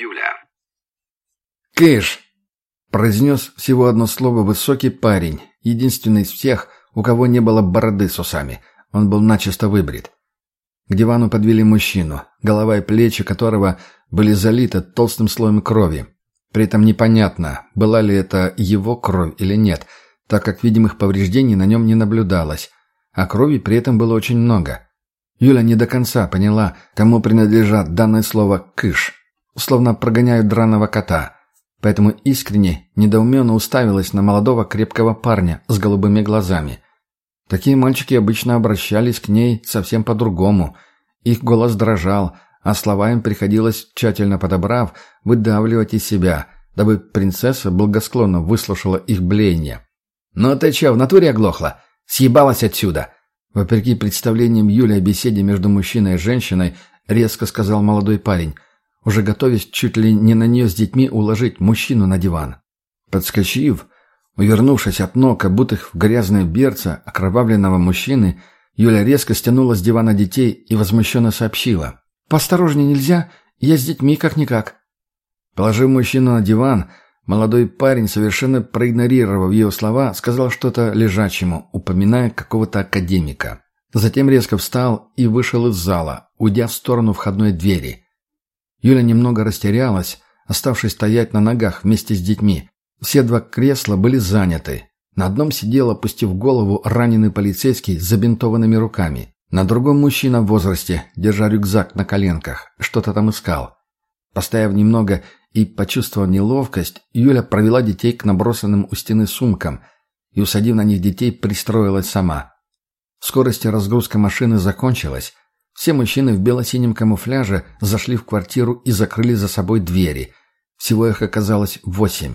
Юля. «Кыш!» — произнес всего одно слово высокий парень, единственный из всех, у кого не было бороды с усами. Он был начисто выбрит. К дивану подвели мужчину, голова и плечи которого были залиты толстым слоем крови. При этом непонятно, была ли это его кровь или нет, так как видимых повреждений на нем не наблюдалось, а крови при этом было очень много. Юля не до конца поняла, кому принадлежат данное слово «кыш», словно прогоняют драного кота, поэтому искренне, недоуменно уставилась на молодого крепкого парня с голубыми глазами. Такие мальчики обычно обращались к ней совсем по-другому. Их голос дрожал, а слова им приходилось, тщательно подобрав, выдавливать из себя, дабы принцесса благосклонно выслушала их блеяние. «Ну ты че, в натуре оглохла? Съебалась отсюда!» Вопреки представлениям Юли о беседе между мужчиной и женщиной, резко сказал молодой парень, уже готовясь чуть ли не на нее с детьми уложить мужчину на диван. Подскочив, увернувшись от ног, обутых в грязное берце окровавленного мужчины, Юля резко стянула с дивана детей и возмущенно сообщила. «Поосторожнее нельзя, я с детьми как-никак». Положив мужчину на диван, Молодой парень, совершенно проигнорировав ее слова, сказал что-то лежачему, упоминая какого-то академика. Затем резко встал и вышел из зала, уйдя в сторону входной двери. Юля немного растерялась, оставшись стоять на ногах вместе с детьми. Все два кресла были заняты. На одном сидел, опустив голову, раненый полицейский с забинтованными руками. На другом мужчина в возрасте, держа рюкзак на коленках, что-то там искал. Постояв немного и, почувствовав неловкость, Юля провела детей к набросанным у стены сумкам и, усадив на них детей, пристроилась сама. В скорости разгрузка машины закончилась. Все мужчины в бело-синем камуфляже зашли в квартиру и закрыли за собой двери. Всего их оказалось восемь.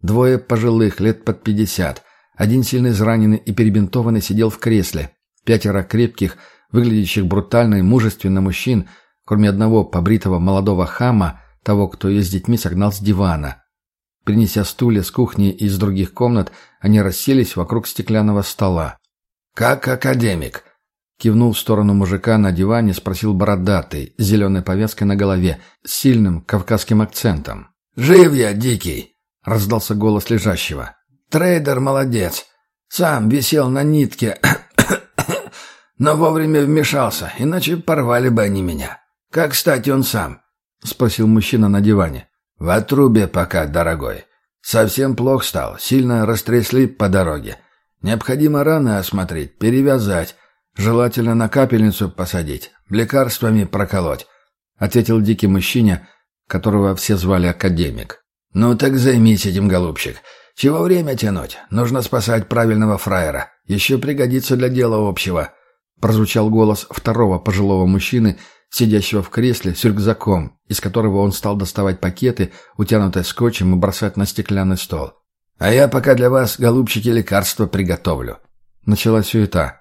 Двое пожилых, лет под пятьдесят. Один сильно израненный и перебинтованный сидел в кресле. Пятеро крепких, выглядящих брутально и мужественно мужчин, кроме одного побритого молодого хама – того, кто ее с детьми согнал с дивана. Принеся стулья с кухни и из других комнат, они расселись вокруг стеклянного стола. «Как академик?» Кивнул в сторону мужика на диване, спросил бородатый, с зеленой повязкой на голове, с сильным кавказским акцентом. «Жив я, дикий!» — раздался голос лежащего. «Трейдер молодец. Сам висел на нитке, но вовремя вмешался, иначе порвали бы они меня. Как, кстати, он сам. — спросил мужчина на диване. «В отрубе пока, дорогой. Совсем плохо стал, сильно растрясли по дороге. Необходимо раны осмотреть, перевязать, желательно на капельницу посадить, лекарствами проколоть», — ответил дикий мужчине, которого все звали академик. «Ну так займись этим, голубчик. Чего время тянуть? Нужно спасать правильного фраера. Еще пригодится для дела общего», — прозвучал голос второго пожилого мужчины, — сидящего в кресле с рюкзаком, из которого он стал доставать пакеты, утянутые скотчем, и бросать на стеклянный стол. «А я пока для вас, голубчики, лекарства приготовлю». Началась суета.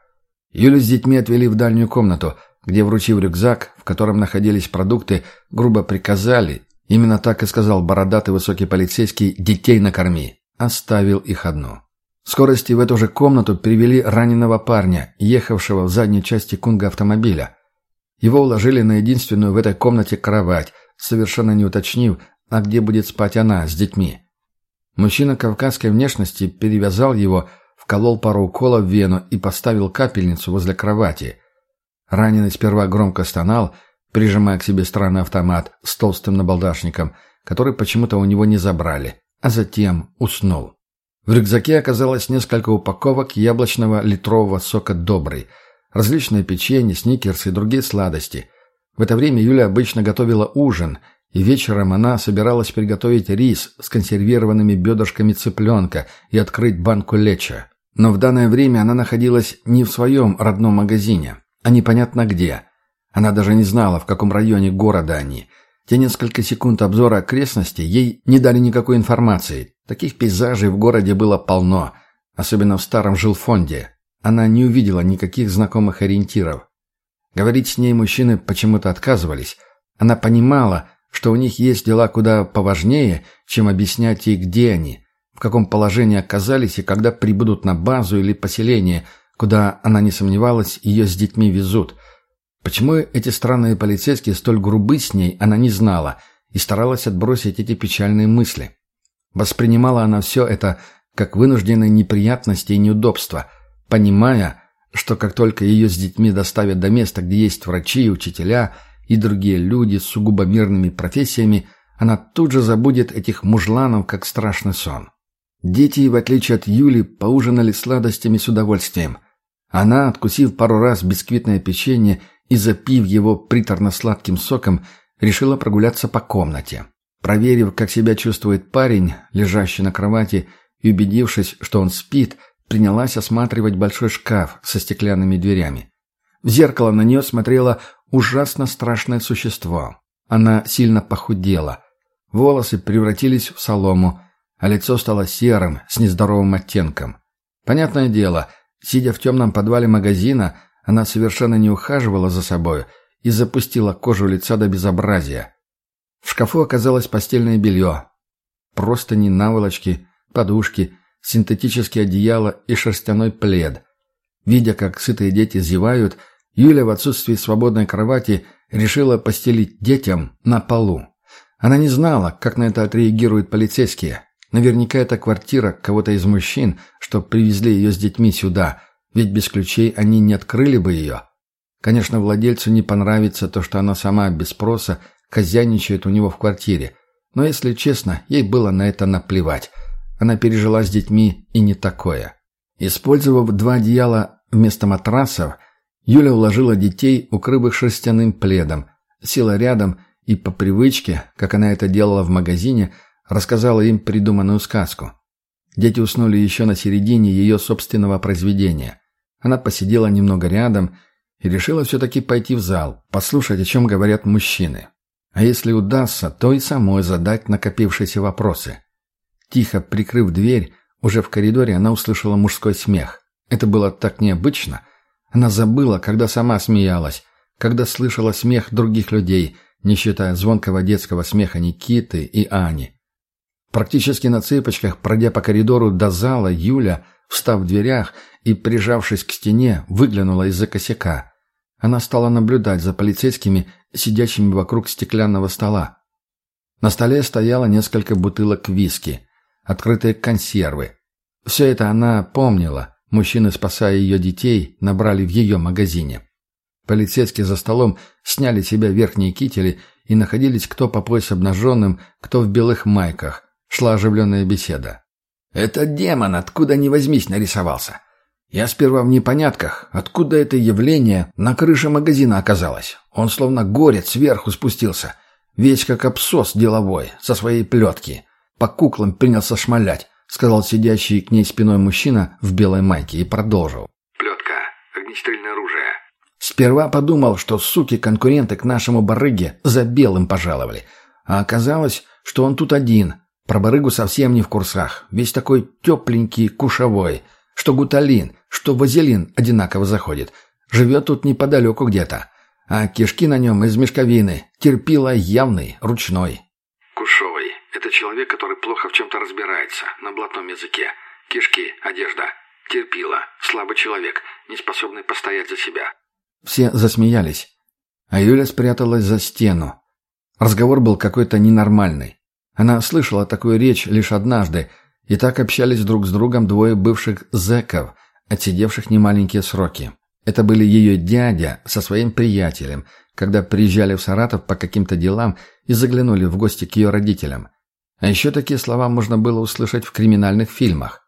Юлю с детьми отвели в дальнюю комнату, где, вручив рюкзак, в котором находились продукты, грубо приказали, именно так и сказал бородатый высокий полицейский, «детей накорми». Оставил их одну. В скорости в эту же комнату привели раненого парня, ехавшего в задней части кунга автомобиля. Его уложили на единственную в этой комнате кровать, совершенно не уточнив, а где будет спать она с детьми. Мужчина кавказской внешности перевязал его, вколол пару уколов в вену и поставил капельницу возле кровати. Раненый сперва громко стонал, прижимая к себе странный автомат с толстым набалдашником, который почему-то у него не забрали, а затем уснул. В рюкзаке оказалось несколько упаковок яблочного литрового сока «Добрый», различные печенье, сникерсы и другие сладости. В это время Юля обычно готовила ужин, и вечером она собиралась приготовить рис с консервированными бедрышками цыпленка и открыть банку леча. Но в данное время она находилась не в своем родном магазине, а непонятно где. Она даже не знала, в каком районе города они. Те несколько секунд обзора окрестностей ей не дали никакой информации. Таких пейзажей в городе было полно, особенно в старом жилфонде, она не увидела никаких знакомых ориентиров. Говорить с ней мужчины почему-то отказывались. Она понимала, что у них есть дела куда поважнее, чем объяснять ей, где они, в каком положении оказались и когда прибудут на базу или поселение, куда, она не сомневалась, ее с детьми везут. Почему эти странные полицейские столь грубы с ней, она не знала и старалась отбросить эти печальные мысли. Воспринимала она все это как вынужденные неприятности и неудобства, понимая, что как только ее с детьми доставят до места, где есть врачи и учителя и другие люди с сугубо мирными профессиями, она тут же забудет этих мужланов, как страшный сон. Дети, в отличие от Юли, поужинали сладостями с удовольствием. Она, откусив пару раз бисквитное печенье и запив его приторно-сладким соком, решила прогуляться по комнате. Проверив, как себя чувствует парень, лежащий на кровати, и убедившись, что он спит, принялась осматривать большой шкаф со стеклянными дверями. В зеркало на нее смотрело ужасно страшное существо. Она сильно похудела. Волосы превратились в солому, а лицо стало серым, с нездоровым оттенком. Понятное дело, сидя в темном подвале магазина, она совершенно не ухаживала за собой и запустила кожу лица до безобразия. В шкафу оказалось постельное белье. Просто не наволочки, подушки, синтетические одеяла и шерстяной плед. Видя, как сытые дети зевают, Юля в отсутствии свободной кровати решила постелить детям на полу. Она не знала, как на это отреагируют полицейские. Наверняка это квартира кого-то из мужчин, что привезли ее с детьми сюда, ведь без ключей они не открыли бы ее. Конечно, владельцу не понравится то, что она сама без спроса хозяйничает у него в квартире. Но, если честно, ей было на это наплевать. Она пережила с детьми и не такое. Использовав два одеяла вместо матрасов, Юля уложила детей, укрыв их шерстяным пледом, села рядом и по привычке, как она это делала в магазине, рассказала им придуманную сказку. Дети уснули еще на середине ее собственного произведения. Она посидела немного рядом и решила все-таки пойти в зал, послушать, о чем говорят мужчины. А если удастся, то и самой задать накопившиеся вопросы. Тихо прикрыв дверь, уже в коридоре она услышала мужской смех. Это было так необычно. Она забыла, когда сама смеялась, когда слышала смех других людей, не считая звонкого детского смеха Никиты и Ани. Практически на цыпочках, пройдя по коридору до зала, Юля, встав в дверях и, прижавшись к стене, выглянула из-за косяка. Она стала наблюдать за полицейскими, сидящими вокруг стеклянного стола. На столе стояло несколько бутылок виски, открытые консервы. Все это она помнила. Мужчины, спасая ее детей, набрали в ее магазине. Полицейские за столом сняли себя верхние кители и находились кто по пояс обнаженным, кто в белых майках. Шла оживленная беседа. «Этот демон, откуда ни возьмись, нарисовался. Я сперва в непонятках, откуда это явление на крыше магазина оказалось. Он словно горец сверху спустился, весь как обсос деловой, со своей плетки. По куклам принялся шмалять», — сказал сидящий к ней спиной мужчина в белой майке и продолжил. «Плетка, огнестрельное оружие». Сперва подумал, что суки-конкуренты к нашему барыге за белым пожаловали. А оказалось, что он тут один. Про барыгу совсем не в курсах. Весь такой тепленький, кушевой — что гуталин, что вазелин одинаково заходит. Живет тут неподалеку где-то. А кишки на нем из мешковины. Терпила явный, ручной. Кушовый. Это человек, который плохо в чем-то разбирается. На блатном языке. Кишки, одежда. Терпила. Слабый человек, не способный постоять за себя. Все засмеялись. А Юля спряталась за стену. Разговор был какой-то ненормальный. Она слышала такую речь лишь однажды, и так общались друг с другом двое бывших зэков, отсидевших немаленькие сроки. Это были ее дядя со своим приятелем, когда приезжали в Саратов по каким-то делам и заглянули в гости к ее родителям. А еще такие слова можно было услышать в криминальных фильмах.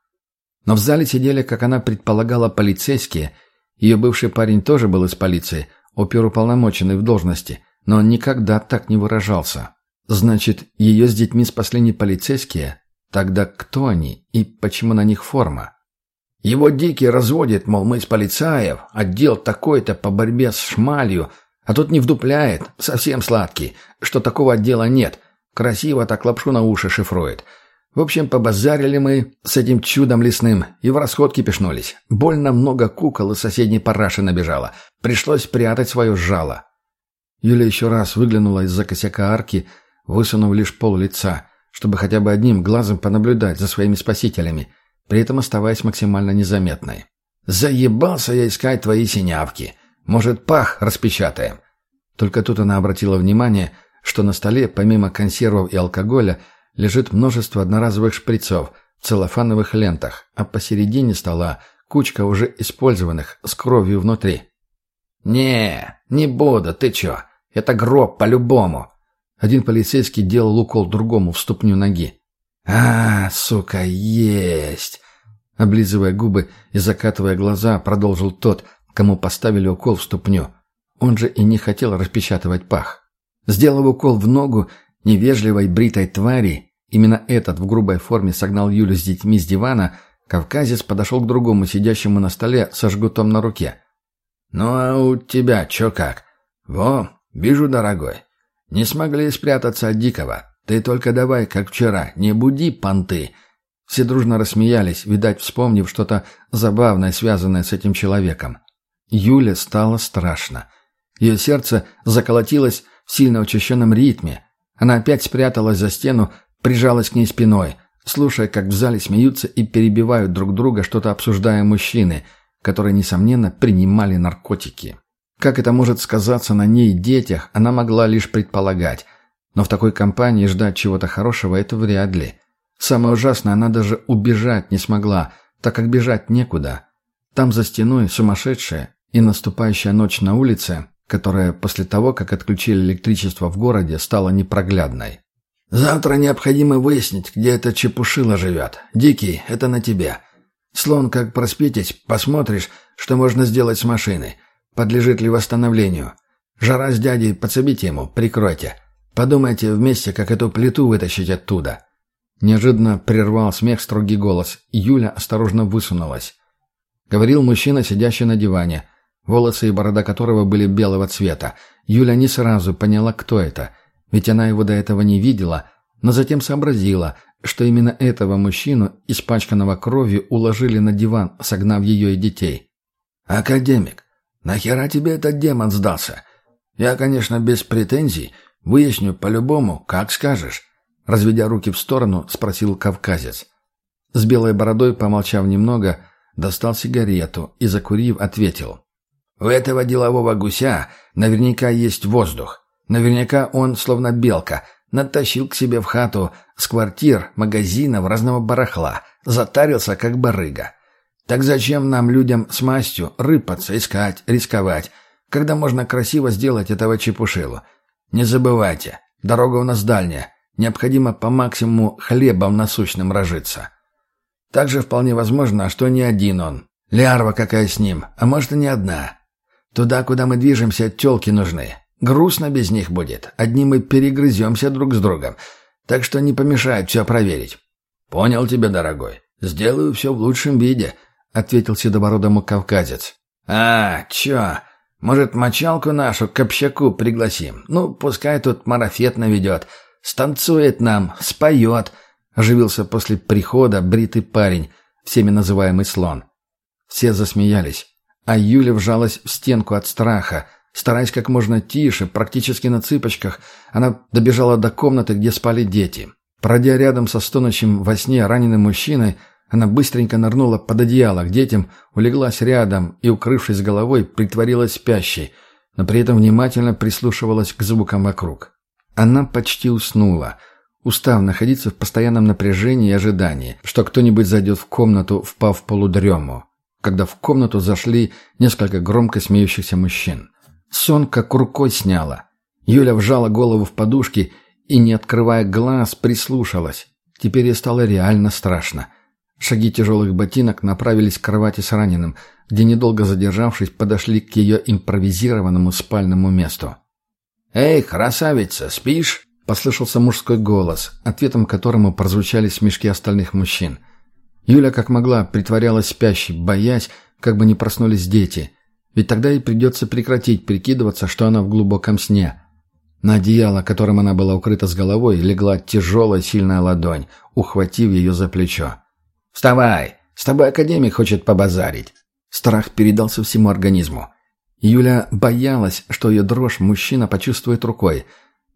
Но в зале сидели, как она предполагала, полицейские. Ее бывший парень тоже был из полиции, оперуполномоченный в должности, но он никогда так не выражался. Значит, ее с детьми спасли не полицейские, Тогда кто они и почему на них форма? Его дикий разводит, мол, мы из полицаев, отдел такой-то по борьбе с шмалью, а тут не вдупляет, совсем сладкий, что такого отдела нет. Красиво так лапшу на уши шифрует. В общем, побазарили мы с этим чудом лесным и в расход кипишнулись. Больно много кукол из соседней параши набежало. Пришлось прятать свое жало. Юля еще раз выглянула из-за косяка арки, высунув лишь пол лица чтобы хотя бы одним глазом понаблюдать за своими спасителями, при этом оставаясь максимально незаметной. «Заебался я искать твои синявки. Может, пах распечатаем?» Только тут она обратила внимание, что на столе, помимо консервов и алкоголя, лежит множество одноразовых шприцов в целлофановых лентах, а посередине стола кучка уже использованных с кровью внутри. «Не, не буду, ты чё? Это гроб по-любому!» Один полицейский делал укол другому в ступню ноги. «А, сука, есть!» Облизывая губы и закатывая глаза, продолжил тот, кому поставили укол в ступню. Он же и не хотел распечатывать пах. Сделав укол в ногу невежливой бритой твари, именно этот в грубой форме согнал Юлю с детьми с дивана, кавказец подошел к другому, сидящему на столе со жгутом на руке. «Ну а у тебя чё как? Во, вижу, дорогой. Не смогли спрятаться от дикого. Ты только давай, как вчера, не буди понты». Все дружно рассмеялись, видать, вспомнив что-то забавное, связанное с этим человеком. Юле стало страшно. Ее сердце заколотилось в сильно учащенном ритме. Она опять спряталась за стену, прижалась к ней спиной, слушая, как в зале смеются и перебивают друг друга, что-то обсуждая мужчины, которые, несомненно, принимали наркотики. Как это может сказаться на ней детях, она могла лишь предполагать. Но в такой компании ждать чего-то хорошего – это вряд ли. Самое ужасное, она даже убежать не смогла, так как бежать некуда. Там за стеной сумасшедшая и наступающая ночь на улице которая после того, как отключили электричество в городе, стала непроглядной. «Завтра необходимо выяснить, где эта чепушила живет. Дикий, это на тебе. Слон, как проспитесь, посмотришь, что можно сделать с машиной. Подлежит ли восстановлению. Жара с дядей, подсобите ему, прикройте. Подумайте вместе, как эту плиту вытащить оттуда». Неожиданно прервал смех строгий голос, и Юля осторожно высунулась. Говорил мужчина, сидящий на диване – волосы и борода которого были белого цвета. Юля не сразу поняла, кто это, ведь она его до этого не видела, но затем сообразила, что именно этого мужчину, испачканного кровью, уложили на диван, согнав ее и детей. «Академик, нахера тебе этот демон сдался? Я, конечно, без претензий, выясню по-любому, как скажешь». Разведя руки в сторону, спросил кавказец. С белой бородой, помолчав немного, достал сигарету и, закурив, ответил. У этого делового гуся наверняка есть воздух. Наверняка он, словно белка, натащил к себе в хату с квартир, магазинов, разного барахла, затарился как барыга. Так зачем нам, людям с мастью, рыпаться, искать, рисковать, когда можно красиво сделать этого чепушилу? Не забывайте, дорога у нас дальняя, необходимо по максимуму хлебом насущным рожиться. Также вполне возможно, что не один он. Лярва какая с ним, а может и не одна. Туда, куда мы движемся, тёлки нужны. Грустно без них будет. Одни мы перегрыземся друг с другом. Так что не помешает все проверить». «Понял тебя, дорогой. Сделаю все в лучшем виде», — ответил седобородому кавказец. «А, чё? Может, мочалку нашу к общаку пригласим? Ну, пускай тут марафет наведет. Станцует нам, споет», — оживился после прихода бритый парень, всеми называемый слон. Все засмеялись. А Юля вжалась в стенку от страха. Стараясь как можно тише, практически на цыпочках, она добежала до комнаты, где спали дети. Пройдя рядом со стонущим во сне раненым мужчиной, она быстренько нырнула под одеяло к детям, улеглась рядом и, укрывшись головой, притворилась спящей, но при этом внимательно прислушивалась к звукам вокруг. Она почти уснула, устав находиться в постоянном напряжении и ожидании, что кто-нибудь зайдет в комнату, впав в полудрему когда в комнату зашли несколько громко смеющихся мужчин. Сон как рукой сняла. Юля вжала голову в подушки и, не открывая глаз, прислушалась. Теперь ей стало реально страшно. Шаги тяжелых ботинок направились к кровати с раненым, где, недолго задержавшись, подошли к ее импровизированному спальному месту. «Эй, красавица, спишь?» — послышался мужской голос, ответом которому прозвучали смешки остальных мужчин — Юля как могла притворялась спящей, боясь, как бы не проснулись дети. Ведь тогда ей придется прекратить прикидываться, что она в глубоком сне. На одеяло, которым она была укрыта с головой, легла тяжелая сильная ладонь, ухватив ее за плечо. «Вставай! С тобой академик хочет побазарить!» Страх передался всему организму. Юля боялась, что ее дрожь мужчина почувствует рукой.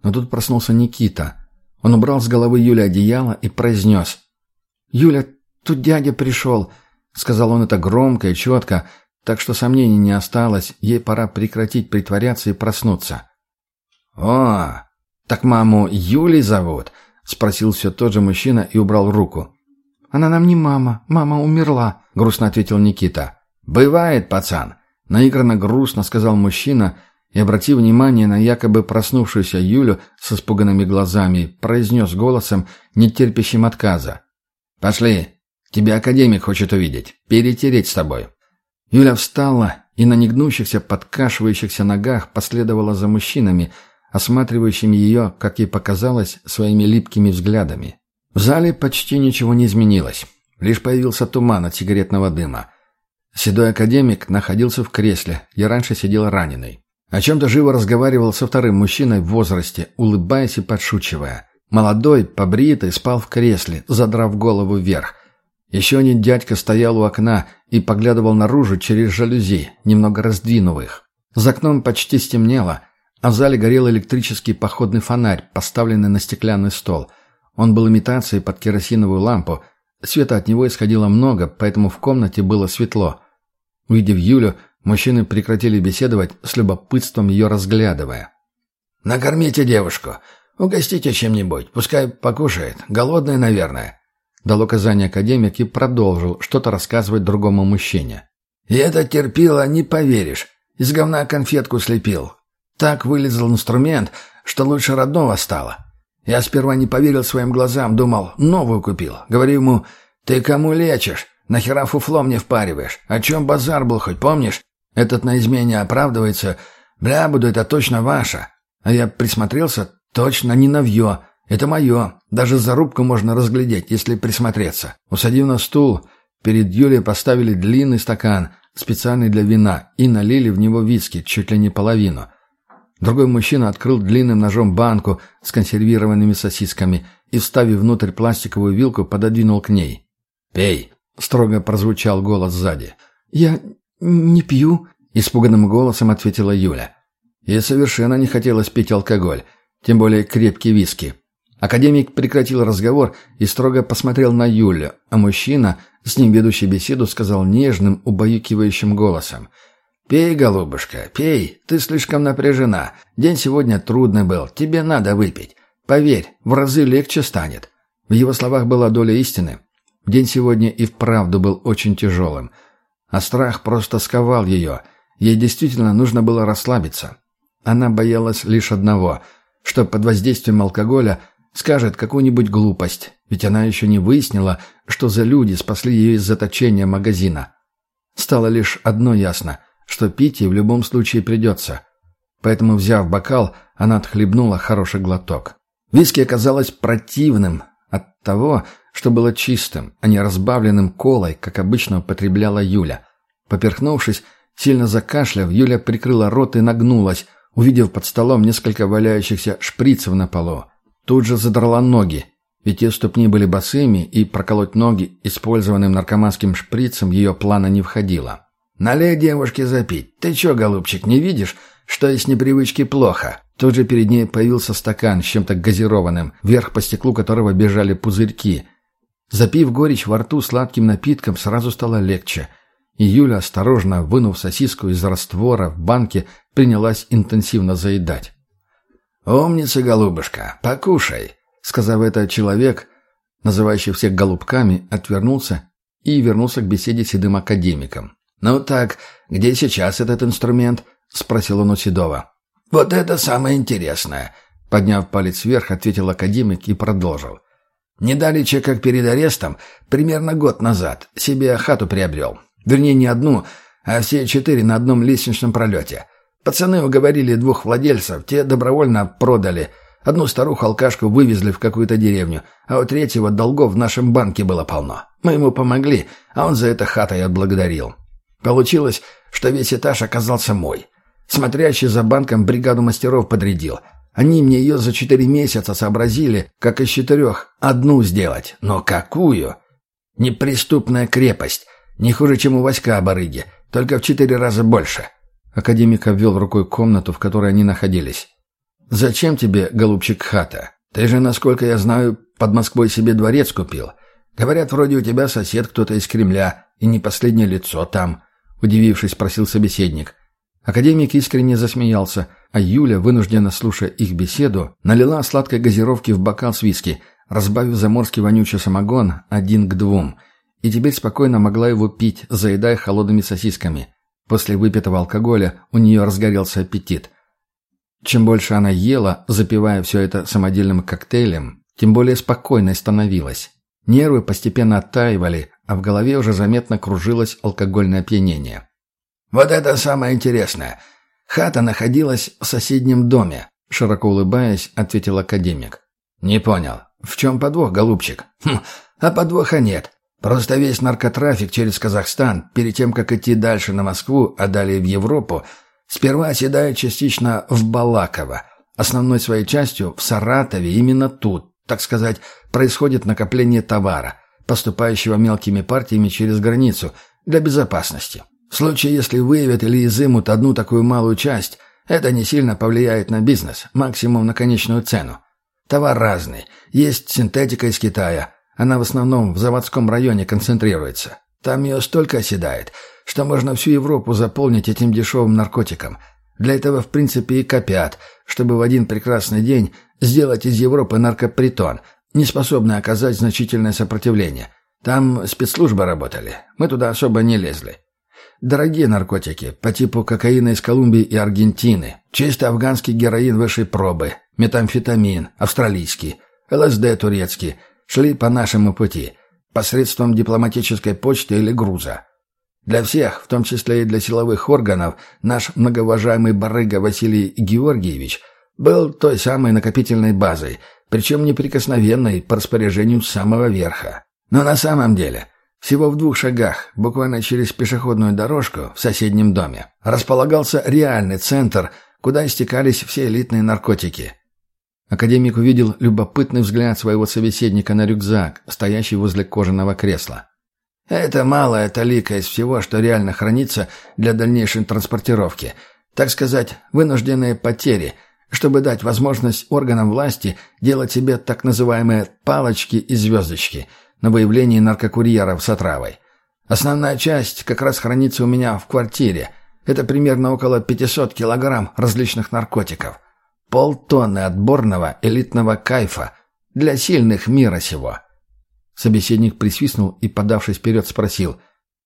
Но тут проснулся Никита. Он убрал с головы Юли одеяло и произнес. «Юля, «Тут дядя пришел», — сказал он это громко и четко, так что сомнений не осталось, ей пора прекратить притворяться и проснуться. «О, «Так маму Юлей зовут?» — спросил все тот же мужчина и убрал руку. «Она нам не мама. Мама умерла», — грустно ответил Никита. «Бывает, пацан», — наигранно грустно сказал мужчина и, обратив внимание на якобы проснувшуюся Юлю с испуганными глазами, произнес голосом, не терпящим отказа. «Пошли. Тебя академик хочет увидеть. Перетереть с тобой». Юля встала и на негнущихся, подкашивающихся ногах последовала за мужчинами, осматривающими ее, как ей показалось, своими липкими взглядами. В зале почти ничего не изменилось. Лишь появился туман от сигаретного дыма. Седой академик находился в кресле, где раньше сидел раненый. О чем-то живо разговаривал со вторым мужчиной в возрасте, улыбаясь и подшучивая. Молодой, побритый, спал в кресле, задрав голову вверх. Еще один дядька стоял у окна и поглядывал наружу через жалюзи, немного раздвинув их. За окном почти стемнело, а в зале горел электрический походный фонарь, поставленный на стеклянный стол. Он был имитацией под керосиновую лампу. Света от него исходило много, поэтому в комнате было светло. Увидев Юлю, мужчины прекратили беседовать, с любопытством ее разглядывая. «Накормите девушку. Угостите чем-нибудь. Пускай покушает. Голодная, наверное». Дал указание академик и продолжил что-то рассказывать другому мужчине. «И это терпило, не поверишь. Из говна конфетку слепил. Так вылезал инструмент, что лучше родного стало. Я сперва не поверил своим глазам, думал, новую купил. Говорю ему, ты кому лечишь? Нахера фуфло мне впариваешь? О чем базар был хоть, помнишь? Этот на измене оправдывается. Бля, буду, это точно ваше. А я присмотрелся, точно не навье. Это мое. Даже зарубку можно разглядеть, если присмотреться. Усадив на стул, перед Юлей поставили длинный стакан, специальный для вина, и налили в него виски, чуть ли не половину. Другой мужчина открыл длинным ножом банку с консервированными сосисками и, вставив внутрь пластиковую вилку, пододвинул к ней. «Пей!» — строго прозвучал голос сзади. «Я не пью», — испуганным голосом ответила Юля. Ей совершенно не хотелось пить алкоголь, тем более крепкий виски. Академик прекратил разговор и строго посмотрел на Юлю, а мужчина, с ним ведущий беседу, сказал нежным, убаюкивающим голосом. «Пей, голубушка, пей, ты слишком напряжена. День сегодня трудный был, тебе надо выпить. Поверь, в разы легче станет». В его словах была доля истины. День сегодня и вправду был очень тяжелым. А страх просто сковал ее. Ей действительно нужно было расслабиться. Она боялась лишь одного, что под воздействием алкоголя – Скажет какую-нибудь глупость, ведь она еще не выяснила, что за люди спасли ее из заточения магазина. Стало лишь одно ясно, что пить ей в любом случае придется. Поэтому, взяв бокал, она отхлебнула хороший глоток. Виски оказалось противным от того, что было чистым, а не разбавленным колой, как обычно употребляла Юля. Поперхнувшись, сильно закашляв, Юля прикрыла рот и нагнулась, увидев под столом несколько валяющихся шприцев на полу. Тут же задрала ноги, ведь ее ступни были босыми, и проколоть ноги использованным наркоманским шприцем ее плана не входило. «Налей девушке запить. Ты че, голубчик, не видишь, что из непривычки плохо?» Тут же перед ней появился стакан с чем-то газированным, вверх по стеклу которого бежали пузырьки. Запив горечь во рту сладким напитком, сразу стало легче. И Юля, осторожно вынув сосиску из раствора в банке, принялась интенсивно заедать. «Умница, голубушка, покушай», — сказав это человек, называющий всех голубками, отвернулся и вернулся к беседе с седым академиком. «Ну так, где сейчас этот инструмент?» — спросил он у Седова. «Вот это самое интересное», — подняв палец вверх, ответил академик и продолжил. «Недалече, как перед арестом, примерно год назад, себе хату приобрел. Вернее, не одну, а все четыре на одном лестничном пролете. Пацаны уговорили двух владельцев, те добровольно продали. Одну старуху-алкашку вывезли в какую-то деревню, а у третьего долгов в нашем банке было полно. Мы ему помогли, а он за это хатой отблагодарил. Получилось, что весь этаж оказался мой. Смотрящий за банком бригаду мастеров подрядил. Они мне ее за четыре месяца сообразили, как из четырех одну сделать. Но какую? Неприступная крепость. Не хуже, чем у Васька барыги, только в четыре раза больше. Академик обвел рукой комнату, в которой они находились. «Зачем тебе, голубчик, хата? Ты же, насколько я знаю, под Москвой себе дворец купил. Говорят, вроде у тебя сосед кто-то из Кремля, и не последнее лицо там», — удивившись, спросил собеседник. Академик искренне засмеялся, а Юля, вынужденно слушая их беседу, налила сладкой газировки в бокал с виски, разбавив заморский вонючий самогон один к двум, и теперь спокойно могла его пить, заедая холодными сосисками. После выпитого алкоголя у нее разгорелся аппетит. Чем больше она ела, запивая все это самодельным коктейлем, тем более спокойной становилась. Нервы постепенно оттаивали, а в голове уже заметно кружилось алкогольное опьянение. «Вот это самое интересное. Хата находилась в соседнем доме», — широко улыбаясь, ответил академик. «Не понял. В чем подвох, голубчик?» хм, «А подвоха нет. Просто весь наркотрафик через Казахстан, перед тем, как идти дальше на Москву, а далее в Европу, сперва оседает частично в Балаково, основной своей частью в Саратове, именно тут, так сказать, происходит накопление товара, поступающего мелкими партиями через границу, для безопасности. В случае, если выявят или изымут одну такую малую часть, это не сильно повлияет на бизнес, максимум на конечную цену. Товар разный. Есть синтетика из Китая. Она в основном в заводском районе концентрируется. Там ее столько оседает, что можно всю Европу заполнить этим дешевым наркотиком. Для этого, в принципе, и копят, чтобы в один прекрасный день сделать из Европы наркопритон, не способный оказать значительное сопротивление. Там спецслужбы работали. Мы туда особо не лезли. Дорогие наркотики, по типу кокаина из Колумбии и Аргентины, чисто афганский героин высшей пробы, метамфетамин, австралийский, ЛСД турецкий, шли по нашему пути, посредством дипломатической почты или груза. Для всех, в том числе и для силовых органов, наш многоуважаемый барыга Василий Георгиевич был той самой накопительной базой, причем неприкосновенной по распоряжению самого верха. Но на самом деле – всего в двух шагах, буквально через пешеходную дорожку в соседнем доме, располагался реальный центр, куда истекались все элитные наркотики. Академик увидел любопытный взгляд своего собеседника на рюкзак, стоящий возле кожаного кресла. «Это малая талика из всего, что реально хранится для дальнейшей транспортировки. Так сказать, вынужденные потери, чтобы дать возможность органам власти делать себе так называемые «палочки» и «звездочки», на выявлении наркокурьеров с отравой. Основная часть как раз хранится у меня в квартире. Это примерно около 500 килограмм различных наркотиков. Полтонны отборного элитного кайфа для сильных мира сего. Собеседник присвистнул и, подавшись вперед, спросил.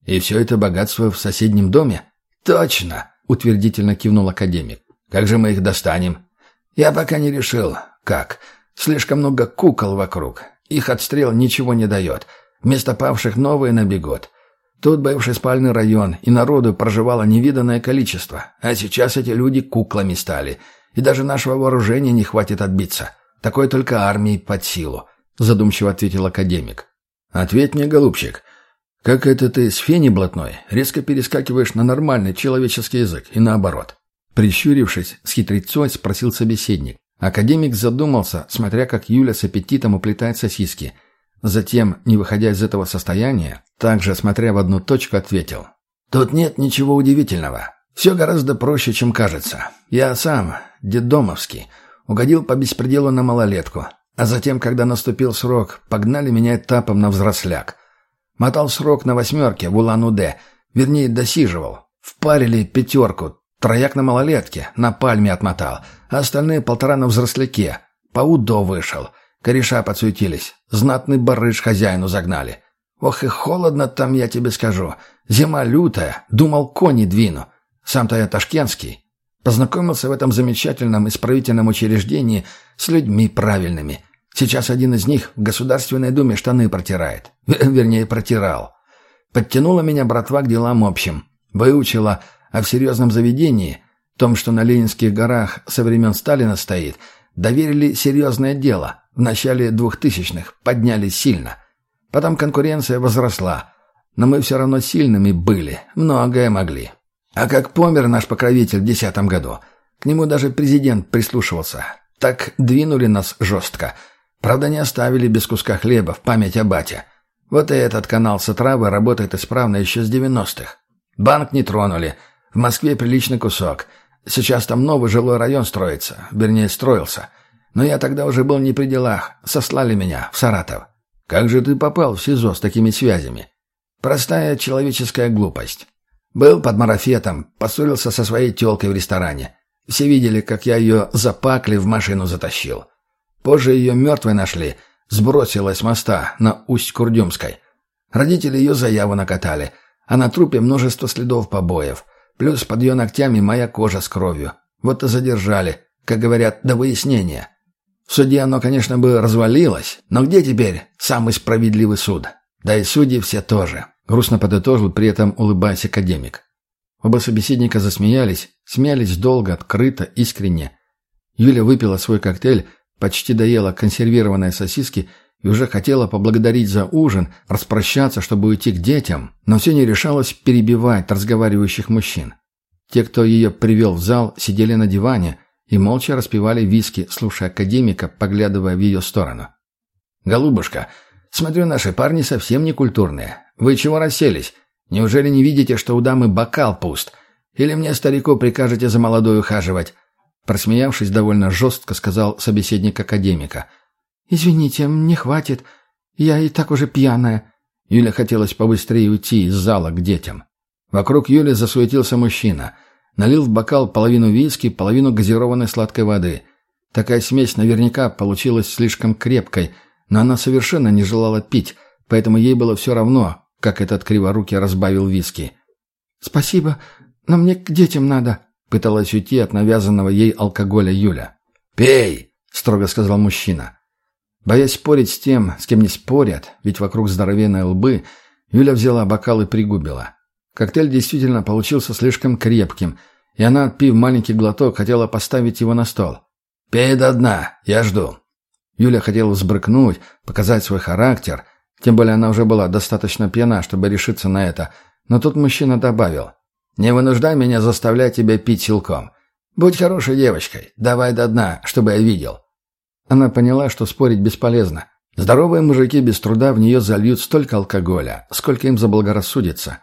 «И все это богатство в соседнем доме?» «Точно!» — утвердительно кивнул академик. «Как же мы их достанем?» «Я пока не решил. Как? Слишком много кукол вокруг. Их отстрел ничего не дает. Вместо павших новые набегут. Тут бывший спальный район, и народу проживало невиданное количество. А сейчас эти люди куклами стали. И даже нашего вооружения не хватит отбиться. Такое только армии под силу», — задумчиво ответил академик. «Ответь мне, голубчик, как это ты с фени блатной резко перескакиваешь на нормальный человеческий язык и наоборот?» Прищурившись, с хитрецой спросил собеседник. Академик задумался, смотря как Юля с аппетитом уплетает сосиски. Затем, не выходя из этого состояния, также, смотря в одну точку, ответил. «Тут нет ничего удивительного. Все гораздо проще, чем кажется. Я сам, деддомовский, угодил по беспределу на малолетку, а затем, когда наступил срок, погнали меня этапом на взросляк. Мотал срок на восьмерке в Улан-Удэ, вернее, досиживал. Впарили пятерку, Трояк на малолетке, на пальме отмотал, а остальные полтора на взросляке. По УДО вышел. Кореша подсуетились. Знатный барыш хозяину загнали. Ох и холодно там, я тебе скажу. Зима лютая. Думал, кони двину. Сам-то я ташкентский. Познакомился в этом замечательном исправительном учреждении с людьми правильными. Сейчас один из них в Государственной Думе штаны протирает. Вернее, протирал. Подтянула меня братва к делам общим. Выучила а в серьезном заведении, том, что на Ленинских горах со времен Сталина стоит, доверили серьезное дело. В начале двухтысячных подняли сильно. Потом конкуренция возросла. Но мы все равно сильными были, многое могли. А как помер наш покровитель в десятом году, к нему даже президент прислушивался. Так двинули нас жестко. Правда, не оставили без куска хлеба в память о бате. Вот и этот канал с отравой работает исправно еще с девяностых. Банк не тронули — в Москве приличный кусок. Сейчас там новый жилой район строится. Вернее, строился. Но я тогда уже был не при делах. Сослали меня в Саратов. Как же ты попал в СИЗО с такими связями? Простая человеческая глупость. Был под марафетом, поссорился со своей тёлкой в ресторане. Все видели, как я ее за пакли в машину затащил. Позже ее мертвой нашли, сбросилась с моста на Усть-Курдюмской. Родители ее заяву накатали, а на трупе множество следов побоев. Плюс под ее ногтями моя кожа с кровью. Вот и задержали, как говорят, до выяснения. В суде оно, конечно, бы развалилось, но где теперь самый справедливый суд? Да и судьи все тоже. Грустно подытожил, при этом улыбаясь академик. Оба собеседника засмеялись, смеялись долго, открыто, искренне. Юля выпила свой коктейль, почти доела консервированные сосиски и уже хотела поблагодарить за ужин, распрощаться, чтобы уйти к детям, но все не решалось перебивать разговаривающих мужчин. Те, кто ее привел в зал, сидели на диване – и молча распивали виски, слушая академика, поглядывая в ее сторону. «Голубушка, смотрю, наши парни совсем не культурные. Вы чего расселись? Неужели не видите, что у дамы бокал пуст? Или мне, старику, прикажете за молодой ухаживать?» Просмеявшись довольно жестко, сказал собеседник академика. «Извините, мне хватит. Я и так уже пьяная». Юля хотелось побыстрее уйти из зала к детям. Вокруг Юли засуетился мужчина – Налил в бокал половину виски, половину газированной сладкой воды. Такая смесь наверняка получилась слишком крепкой, но она совершенно не желала пить, поэтому ей было все равно, как этот криворукий разбавил виски. «Спасибо, но мне к детям надо», — пыталась уйти от навязанного ей алкоголя Юля. «Пей!» — строго сказал мужчина. Боясь спорить с тем, с кем не спорят, ведь вокруг здоровенной лбы, Юля взяла бокал и пригубила. Коктейль действительно получился слишком крепким, и она, отпив маленький глоток, хотела поставить его на стол. «Пей до дна, я жду». Юля хотела взбрыкнуть, показать свой характер, тем более она уже была достаточно пьяна, чтобы решиться на это, но тут мужчина добавил. «Не вынуждай меня заставлять тебя пить силком. Будь хорошей девочкой, давай до дна, чтобы я видел». Она поняла, что спорить бесполезно. Здоровые мужики без труда в нее зальют столько алкоголя, сколько им заблагорассудится.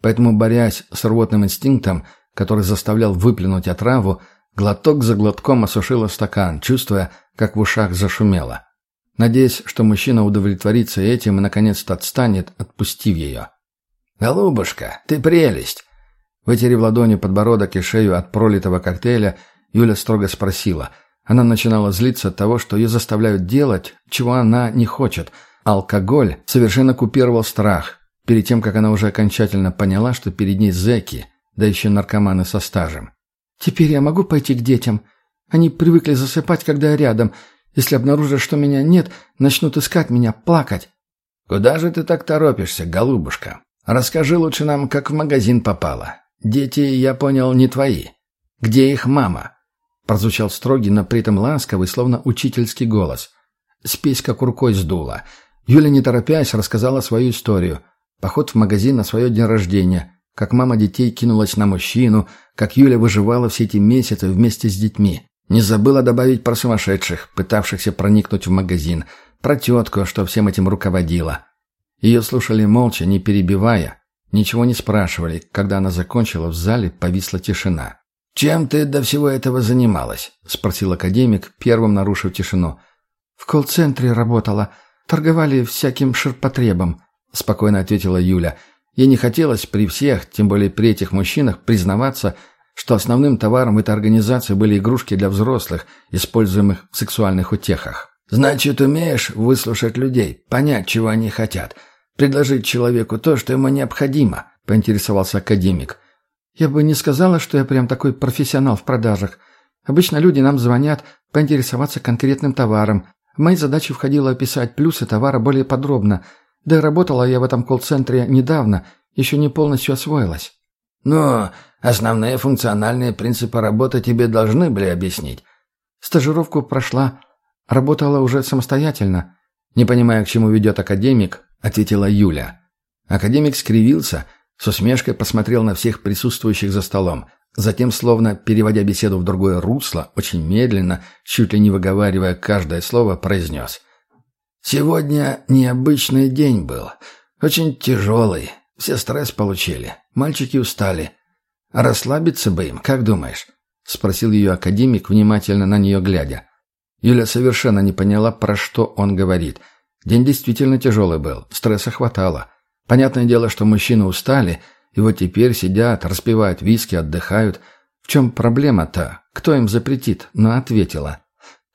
Поэтому, борясь с рвотным инстинктом, который заставлял выплюнуть отраву, глоток за глотком осушила стакан, чувствуя, как в ушах зашумело. Надеясь, что мужчина удовлетворится этим и наконец-то отстанет, отпустив ее. «Голубушка, ты прелесть!» Вытерев ладонью подбородок и шею от пролитого коктейля, Юля строго спросила. Она начинала злиться от того, что ее заставляют делать, чего она не хочет. Алкоголь совершенно купировал страх, перед тем, как она уже окончательно поняла, что перед ней зэки, да еще наркоманы со стажем. «Теперь я могу пойти к детям? Они привыкли засыпать, когда я рядом. Если обнаружат, что меня нет, начнут искать меня, плакать». «Куда же ты так торопишься, голубушка? Расскажи лучше нам, как в магазин попала. Дети, я понял, не твои. Где их мама?» Прозвучал строгий, но при этом ласковый, словно учительский голос. Спесь как рукой сдула. Юля, не торопясь, рассказала свою историю – Поход в магазин на свое день рождения, как мама детей кинулась на мужчину, как Юля выживала все эти месяцы вместе с детьми. Не забыла добавить про сумасшедших, пытавшихся проникнуть в магазин, про тетку, что всем этим руководила. Ее слушали молча, не перебивая, ничего не спрашивали. Когда она закончила, в зале повисла тишина. «Чем ты до всего этого занималась?» — спросил академик, первым нарушив тишину. «В колл-центре работала. Торговали всяким ширпотребом», — спокойно ответила Юля. Ей не хотелось при всех, тем более при этих мужчинах, признаваться, что основным товаром этой организации были игрушки для взрослых, используемых в сексуальных утехах. «Значит, умеешь выслушать людей, понять, чего они хотят, предложить человеку то, что ему необходимо», — поинтересовался академик. «Я бы не сказала, что я прям такой профессионал в продажах. Обычно люди нам звонят поинтересоваться конкретным товаром. В мои задачи входило описать плюсы товара более подробно — да и работала я в этом колл-центре недавно, еще не полностью освоилась. Но основные функциональные принципы работы тебе должны были объяснить. Стажировку прошла, работала уже самостоятельно. Не понимая, к чему ведет академик, ответила Юля. Академик скривился, с усмешкой посмотрел на всех присутствующих за столом. Затем, словно переводя беседу в другое русло, очень медленно, чуть ли не выговаривая каждое слово, произнес — Сегодня необычный день был. Очень тяжелый. Все стресс получили. Мальчики устали. расслабиться бы им, как думаешь?» — спросил ее академик, внимательно на нее глядя. Юля совершенно не поняла, про что он говорит. День действительно тяжелый был, стресса хватало. Понятное дело, что мужчины устали, и вот теперь сидят, распивают виски, отдыхают. В чем проблема-то? Кто им запретит? Но ответила.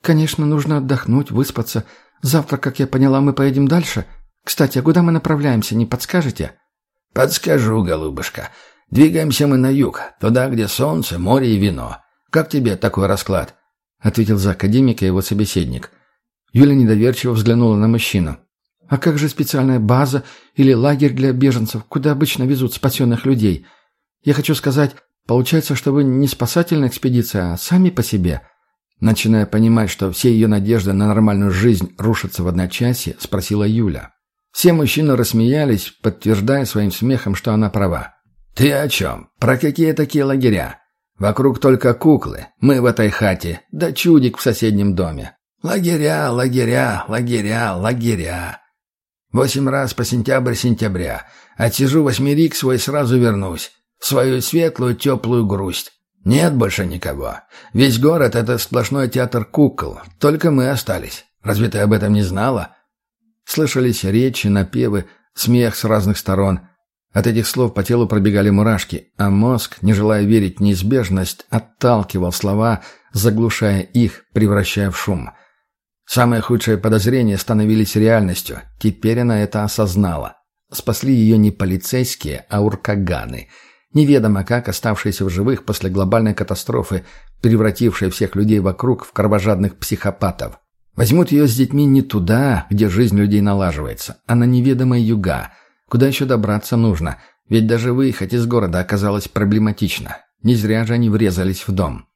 «Конечно, нужно отдохнуть, выспаться. Завтра, как я поняла, мы поедем дальше. Кстати, а куда мы направляемся, не подскажете?» «Подскажу, голубушка. Двигаемся мы на юг, туда, где солнце, море и вино. Как тебе такой расклад?» — ответил за академика его собеседник. Юля недоверчиво взглянула на мужчину. «А как же специальная база или лагерь для беженцев, куда обычно везут спасенных людей? Я хочу сказать, получается, что вы не спасательная экспедиция, а сами по себе?» Начиная понимать, что все ее надежды на нормальную жизнь рушатся в одночасье, спросила Юля. Все мужчины рассмеялись, подтверждая своим смехом, что она права. «Ты о чем? Про какие такие лагеря? Вокруг только куклы, мы в этой хате, да чудик в соседнем доме. Лагеря, лагеря, лагеря, лагеря. Восемь раз по сентябрь-сентября. Отсижу восьмерик свой, сразу вернусь. В свою светлую, теплую грусть. Нет больше никого. Весь город — это сплошной театр кукол. Только мы остались. Разве ты об этом не знала?» Слышались речи, напевы, смех с разных сторон. От этих слов по телу пробегали мурашки, а мозг, не желая верить в неизбежность, отталкивал слова, заглушая их, превращая в шум. Самые худшие подозрения становились реальностью. Теперь она это осознала. Спасли ее не полицейские, а уркаганы. Неведомо как оставшиеся в живых после глобальной катастрофы, превратившие всех людей вокруг в кровожадных психопатов. Возьмут ее с детьми не туда, где жизнь людей налаживается, а на неведомые юга. Куда еще добраться нужно? Ведь даже выехать из города оказалось проблематично. Не зря же они врезались в дом.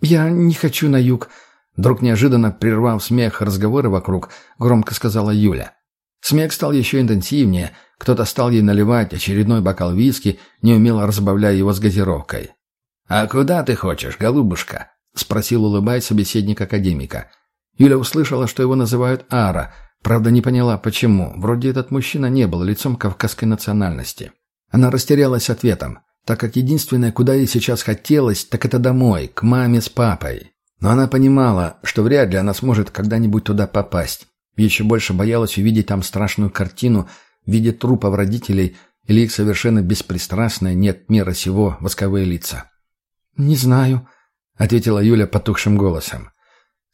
«Я не хочу на юг», — вдруг неожиданно прервав смех разговоры вокруг, громко сказала Юля. Смех стал еще интенсивнее, кто-то стал ей наливать очередной бокал виски, неумело разбавляя его с газировкой. «А куда ты хочешь, голубушка?» — спросил, улыбаясь собеседник академика. — Юля услышала, что его называют Ара, правда не поняла, почему. Вроде этот мужчина не был лицом кавказской национальности. Она растерялась ответом, так как единственное, куда ей сейчас хотелось, так это домой, к маме с папой. Но она понимала, что вряд ли она сможет когда-нибудь туда попасть. Еще больше боялась увидеть там страшную картину в виде трупов родителей или их совершенно беспристрастные, нет мира сего, восковые лица. «Не знаю», — ответила Юля потухшим голосом.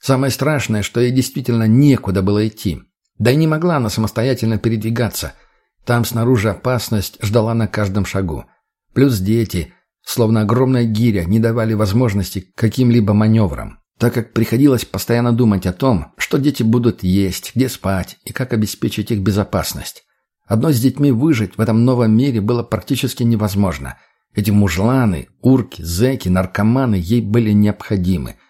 Самое страшное, что ей действительно некуда было идти. Да и не могла она самостоятельно передвигаться. Там снаружи опасность ждала на каждом шагу. Плюс дети, словно огромная гиря, не давали возможности каким-либо маневрам, так как приходилось постоянно думать о том, что дети будут есть, где спать и как обеспечить их безопасность. Одной с детьми выжить в этом новом мире было практически невозможно. Эти мужланы, урки, зэки, наркоманы ей были необходимы –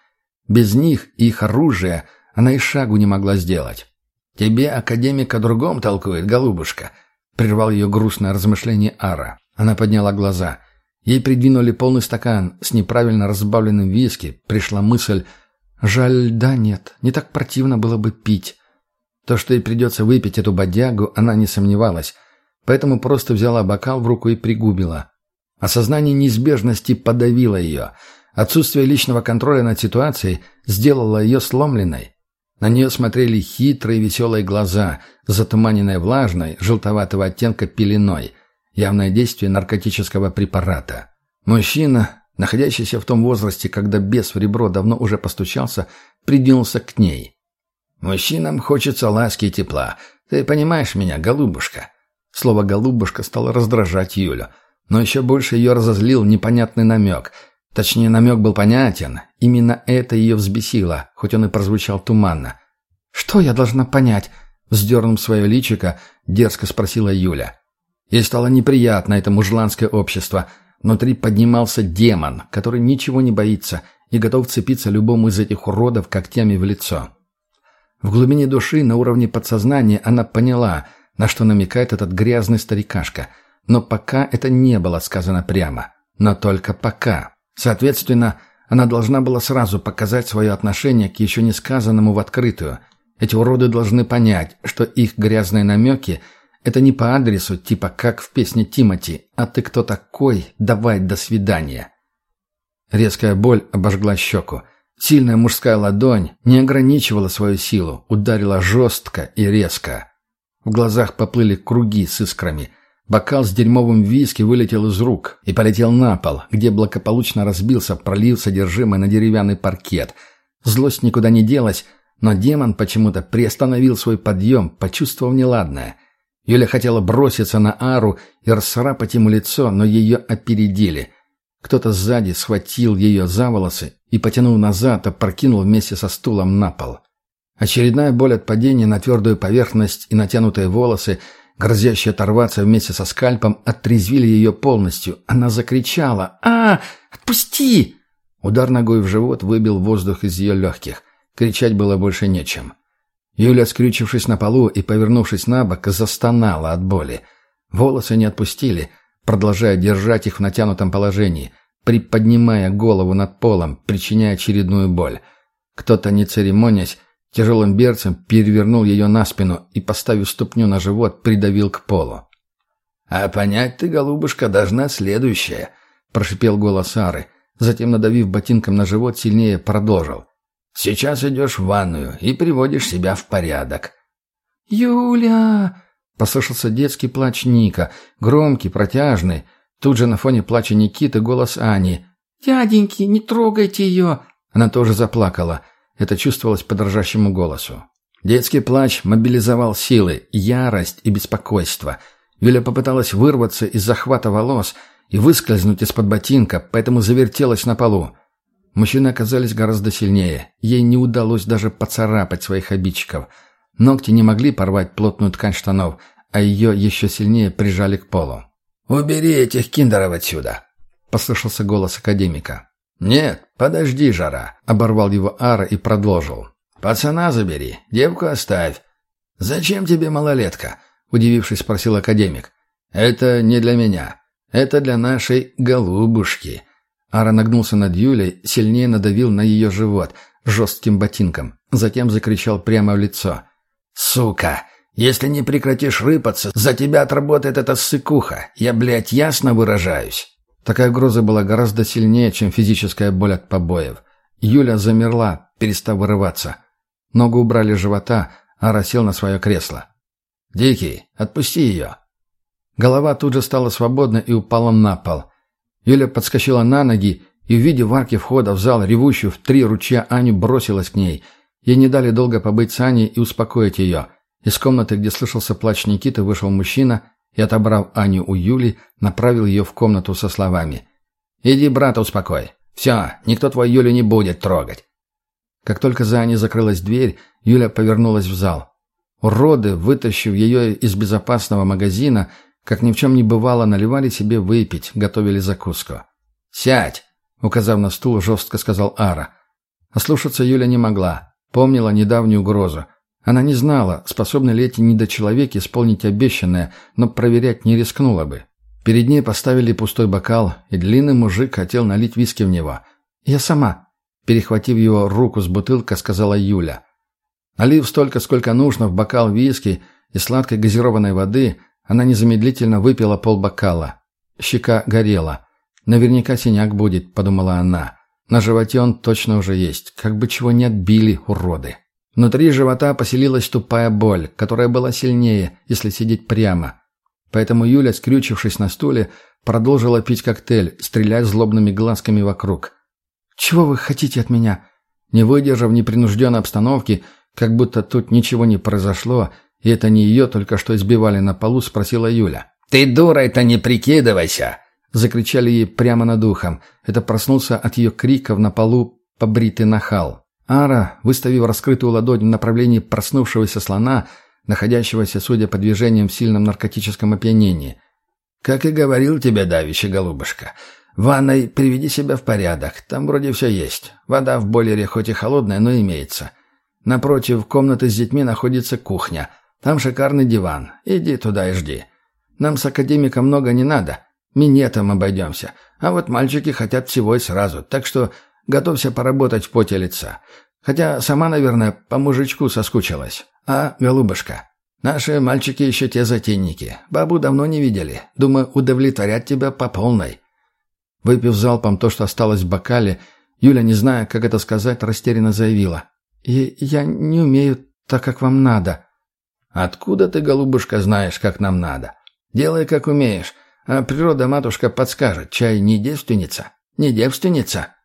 без них и их оружия она и шагу не могла сделать. «Тебе академик о другом толкует, голубушка», — прервал ее грустное размышление Ара. Она подняла глаза. Ей придвинули полный стакан с неправильно разбавленным виски. Пришла мысль «Жаль, да нет, не так противно было бы пить». То, что ей придется выпить эту бодягу, она не сомневалась, поэтому просто взяла бокал в руку и пригубила. Осознание неизбежности подавило ее — Отсутствие личного контроля над ситуацией сделало ее сломленной. На нее смотрели хитрые веселые глаза, затуманенные влажной, желтоватого оттенка пеленой. Явное действие наркотического препарата. Мужчина, находящийся в том возрасте, когда бес в ребро давно уже постучался, придвинулся к ней. «Мужчинам хочется ласки и тепла. Ты понимаешь меня, голубушка?» Слово «голубушка» стало раздражать Юлю. Но еще больше ее разозлил непонятный намек – Точнее, намек был понятен. Именно это ее взбесило, хоть он и прозвучал туманно. «Что я должна понять?» Вздернув свое личико, дерзко спросила Юля. Ей стало неприятно это мужланское общество. Внутри поднимался демон, который ничего не боится и готов цепиться любому из этих уродов когтями в лицо. В глубине души, на уровне подсознания, она поняла, на что намекает этот грязный старикашка. Но пока это не было сказано прямо. Но только пока. Соответственно, она должна была сразу показать свое отношение к еще не сказанному в открытую. Эти уроды должны понять, что их грязные намеки – это не по адресу, типа как в песне Тимати «А ты кто такой? Давай, до свидания». Резкая боль обожгла щеку. Сильная мужская ладонь не ограничивала свою силу, ударила жестко и резко. В глазах поплыли круги с искрами. Бокал с дерьмовым виски вылетел из рук и полетел на пол, где благополучно разбился, пролив содержимое на деревянный паркет. Злость никуда не делась, но демон почему-то приостановил свой подъем, почувствовав неладное. Юля хотела броситься на Ару и расцарапать ему лицо, но ее опередили. Кто-то сзади схватил ее за волосы и, потянув назад, опрокинул вместе со стулом на пол. Очередная боль от падения на твердую поверхность и натянутые волосы, грозящие оторваться вместе со скальпом, отрезвили ее полностью. Она закричала «А, отпусти!» Удар ногой в живот выбил воздух из ее легких. Кричать было больше нечем. Юля, скрючившись на полу и повернувшись на бок, застонала от боли. Волосы не отпустили, продолжая держать их в натянутом положении, приподнимая голову над полом, причиняя очередную боль. Кто-то, не церемонясь, тяжелым берцем перевернул ее на спину и, поставив ступню на живот, придавил к полу. «А понять ты, голубушка, должна следующее», — прошипел голос Ары. Затем, надавив ботинком на живот, сильнее продолжил. Сейчас идешь в ванную и приводишь себя в порядок». «Юля!» — послышался детский плач Ника, громкий, протяжный. Тут же на фоне плача Никиты голос Ани. «Дяденьки, не трогайте ее!» Она тоже заплакала. Это чувствовалось по дрожащему голосу. Детский плач мобилизовал силы, ярость и беспокойство. Юля попыталась вырваться из захвата волос и выскользнуть из-под ботинка, поэтому завертелась на полу. Мужчины оказались гораздо сильнее. Ей не удалось даже поцарапать своих обидчиков. Ногти не могли порвать плотную ткань штанов, а ее еще сильнее прижали к полу. «Убери этих киндеров отсюда!» — послышался голос академика. «Нет, подожди, жара!» — оборвал его Ара и продолжил. «Пацана забери, девку оставь». «Зачем тебе малолетка?» — удивившись, спросил академик. «Это не для меня. Это для нашей голубушки», Ара нагнулся над Юлей, сильнее надавил на ее живот жестким ботинком. Затем закричал прямо в лицо. «Сука! Если не прекратишь рыпаться, за тебя отработает эта ссыкуха. Я, блядь, ясно выражаюсь». Такая угроза была гораздо сильнее, чем физическая боль от побоев. Юля замерла, перестав вырываться. Ногу убрали с живота, Ара сел на свое кресло. «Дикий, отпусти ее!» Голова тут же стала свободна и упала на пол. Юля подскочила на ноги и, увидев в арке входа в зал ревущую в три ручья Аню, бросилась к ней. Ей не дали долго побыть с Аней и успокоить ее. Из комнаты, где слышался плач Никиты, вышел мужчина и, отобрав Аню у Юли, направил ее в комнату со словами. «Иди брата успокой. Все, никто твою Юлю не будет трогать». Как только за Аней закрылась дверь, Юля повернулась в зал. Уроды, вытащив ее из безопасного магазина, как ни в чем не бывало, наливали себе выпить, готовили закуску. «Сядь!» — указав на стул, жестко сказал Ара. Ослушаться Юля не могла. Помнила недавнюю угрозу. Она не знала, способны ли эти недочеловеки исполнить обещанное, но проверять не рискнула бы. Перед ней поставили пустой бокал, и длинный мужик хотел налить виски в него. «Я сама», — перехватив его руку с бутылкой, сказала Юля. Налив столько, сколько нужно в бокал виски и сладкой газированной воды, она незамедлительно выпила полбокала. Щека горела. «Наверняка синяк будет», — подумала она. «На животе он точно уже есть. Как бы чего не отбили, уроды». Внутри живота поселилась тупая боль, которая была сильнее, если сидеть прямо. Поэтому Юля, скрючившись на стуле, продолжила пить коктейль, стрелять злобными глазками вокруг. «Чего вы хотите от меня?» Не выдержав непринужденной обстановки, как будто тут ничего не произошло, и это не ее только что избивали на полу, спросила Юля. «Ты дурой-то не прикидывайся!» Закричали ей прямо над ухом. Это проснулся от ее криков на полу побритый нахал. Ара, выставив раскрытую ладонь в направлении проснувшегося слона, находящегося, судя по движениям, в сильном наркотическом опьянении. «Как и говорил тебе давище, голубушка, в ванной приведи себя в порядок, там вроде все есть. Вода в бойлере хоть и холодная, но имеется. Напротив комнаты с детьми находится кухня – там шикарный диван. Иди туда и жди. Нам с академиком много не надо. Минетом обойдемся. А вот мальчики хотят всего и сразу. Так что готовься поработать в поте лица. Хотя сама, наверное, по мужичку соскучилась. А, голубушка, наши мальчики еще те затейники. Бабу давно не видели. Думаю, удовлетворят тебя по полной». Выпив залпом то, что осталось в бокале, Юля, не зная, как это сказать, растерянно заявила. «И я не умею так, как вам надо». «Откуда ты, голубушка, знаешь, как нам надо?» Делай, как умеешь. А природа-матушка подскажет, чай не девственница? Не девственница?»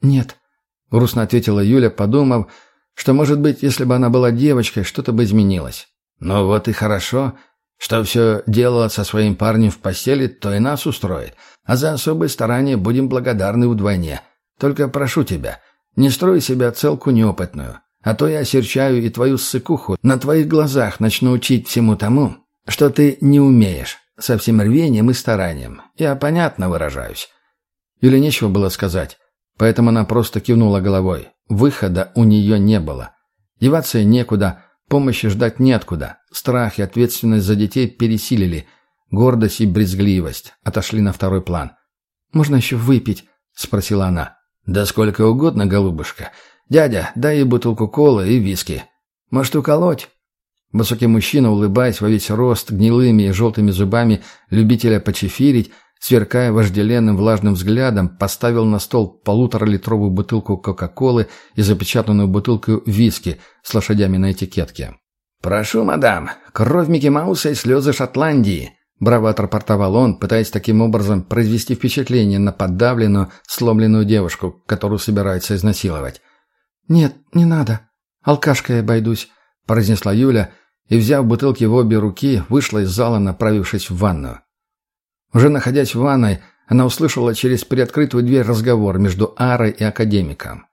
«Нет», — грустно ответила Юля, подумав, что, может быть, если бы она была девочкой, что-то бы изменилось. «Ну вот и хорошо. Что все делала со своим парнем в постели, то и нас устроит. А за особые старания будем благодарны вдвойне. Только прошу тебя, не строй себя целку неопытную. А то я серчаю и твою ссыкуху на твоих глазах начну учить всему тому, что ты не умеешь, со всем рвением и старанием. Я понятно выражаюсь». Или нечего было сказать, поэтому она просто кивнула головой. Выхода у нее не было. Деваться некуда, помощи ждать неоткуда. Страх и ответственность за детей пересилили. Гордость и брезгливость отошли на второй план. «Можно еще выпить?» — спросила она. «Да сколько угодно, голубушка. Дядя, дай ей бутылку колы и виски. Может, уколоть?» Высокий мужчина, улыбаясь во весь рост, гнилыми и желтыми зубами любителя почефирить, сверкая вожделенным влажным взглядом, поставил на стол полуторалитровую бутылку Кока-Колы и запечатанную бутылку виски с лошадями на этикетке. «Прошу, мадам, кровь Микки Мауса и слезы Шотландии!» Браво отрапортовал он, пытаясь таким образом произвести впечатление на подавленную, сломленную девушку, которую собирается изнасиловать. «Нет, не надо. Алкашкой обойдусь», — произнесла Юля, и, взяв бутылки в обе руки, вышла из зала, направившись в ванную. Уже находясь в ванной, она услышала через приоткрытую дверь разговор между Арой и академиком.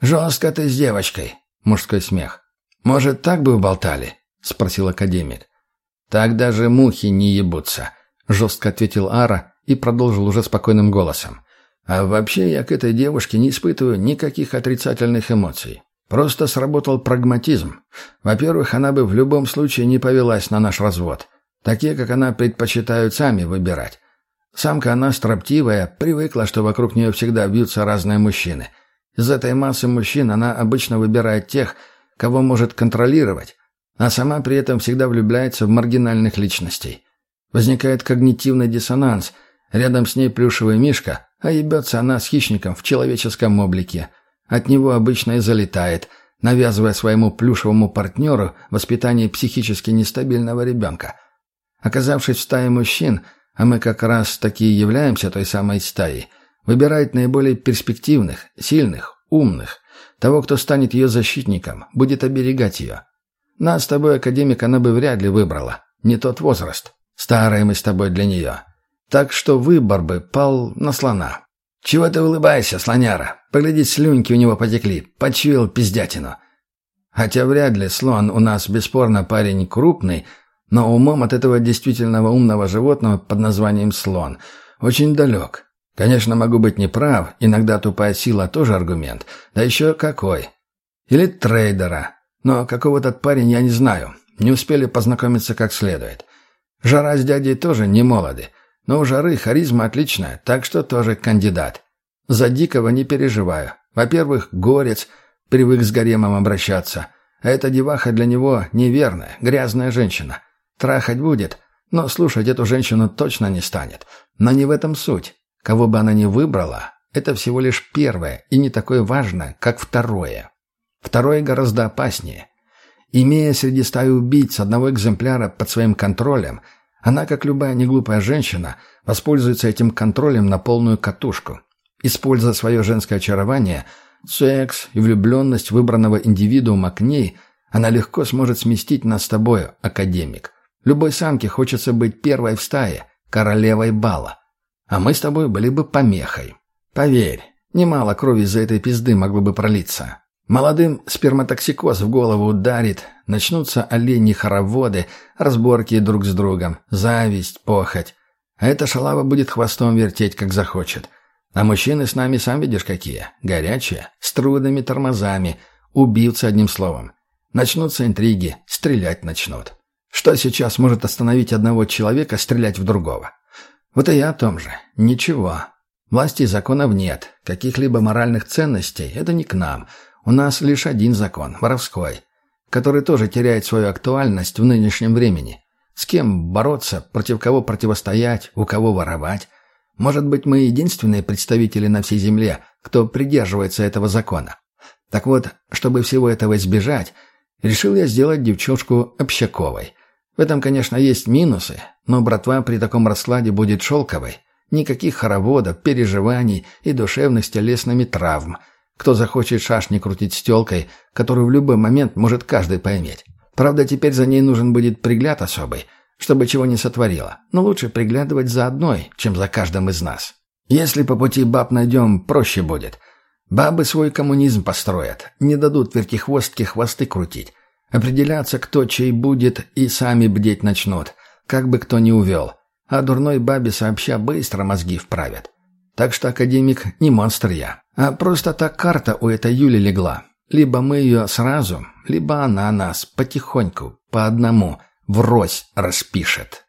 «Жестко ты с девочкой», — мужской смех. «Может, так бы уболтали?» — спросил академик. «Так даже мухи не ебутся», — жестко ответил Ара и продолжил уже спокойным голосом. «А вообще я к этой девушке не испытываю никаких отрицательных эмоций. Просто сработал прагматизм. Во-первых, она бы в любом случае не повелась на наш развод. Такие, как она, предпочитают сами выбирать. Самка она строптивая, привыкла, что вокруг нее всегда бьются разные мужчины. Из этой массы мужчин она обычно выбирает тех, кого может контролировать, а сама при этом всегда влюбляется в маргинальных личностей. Возникает когнитивный диссонанс. Рядом с ней плюшевый мишка, а ебется она с хищником в человеческом облике. От него обычно и залетает, навязывая своему плюшевому партнеру воспитание психически нестабильного ребенка – Оказавшись в стае мужчин, а мы как раз такие являемся той самой стаей, выбирает наиболее перспективных, сильных, умных, того, кто станет ее защитником, будет оберегать ее. Нас с тобой, академик, она бы вряд ли выбрала. Не тот возраст. Старые мы с тобой для нее. Так что выбор бы пал на слона. Чего ты улыбаешься, слоняра? Погляди, слюньки у него потекли. Почуял пиздятину. Хотя вряд ли слон у нас бесспорно парень крупный, но умом от этого действительного умного животного под названием слон очень далек. Конечно, могу быть неправ, иногда тупая сила тоже аргумент. Да еще какой. Или трейдера. Но какого этот парень я не знаю. Не успели познакомиться как следует. Жара с дядей тоже не молоды. Но у Жары харизма отличная, так что тоже кандидат. За Дикого не переживаю. Во-первых, горец, привык с гаремом обращаться. А эта деваха для него неверная, грязная женщина. Трахать будет, но слушать эту женщину точно не станет. Но не в этом суть. Кого бы она ни выбрала, это всего лишь первое и не такое важное, как второе. Второе гораздо опаснее. Имея среди стаи убийц одного экземпляра под своим контролем, она, как любая неглупая женщина, воспользуется этим контролем на полную катушку. Используя свое женское очарование, секс и влюбленность выбранного индивидуума к ней, она легко сможет сместить нас с тобою, академик. Любой самке хочется быть первой в стае, королевой бала. А мы с тобой были бы помехой. Поверь, немало крови из-за этой пизды могло бы пролиться. Молодым сперматоксикоз в голову ударит, начнутся олени-хороводы, разборки друг с другом, зависть, похоть. А эта шалава будет хвостом вертеть, как захочет. А мужчины с нами, сам видишь, какие. Горячие, с трудными тормозами, убивцы одним словом. Начнутся интриги, стрелять начнут. Что сейчас может остановить одного человека стрелять в другого? Вот и я о том же. Ничего. Власти и законов нет. Каких-либо моральных ценностей – это не к нам. У нас лишь один закон – воровской, который тоже теряет свою актуальность в нынешнем времени. С кем бороться, против кого противостоять, у кого воровать? Может быть, мы единственные представители на всей земле, кто придерживается этого закона. Так вот, чтобы всего этого избежать, решил я сделать девчушку общаковой – В этом, конечно, есть минусы, но братва при таком раскладе будет шелковой. Никаких хороводов, переживаний и душевных телесными травм. Кто захочет шашни крутить с телкой, которую в любой момент может каждый поиметь. Правда, теперь за ней нужен будет пригляд особый, чтобы чего не сотворила. Но лучше приглядывать за одной, чем за каждым из нас. Если по пути баб найдем, проще будет. Бабы свой коммунизм построят, не дадут вертихвостке хвосты крутить. Определяться, кто чей будет, и сами бдеть начнут, как бы кто ни увел. А дурной бабе сообща быстро мозги вправят. Так что академик не монстр я, а просто так карта у этой Юли легла. Либо мы ее сразу, либо она нас потихоньку, по одному, врозь распишет.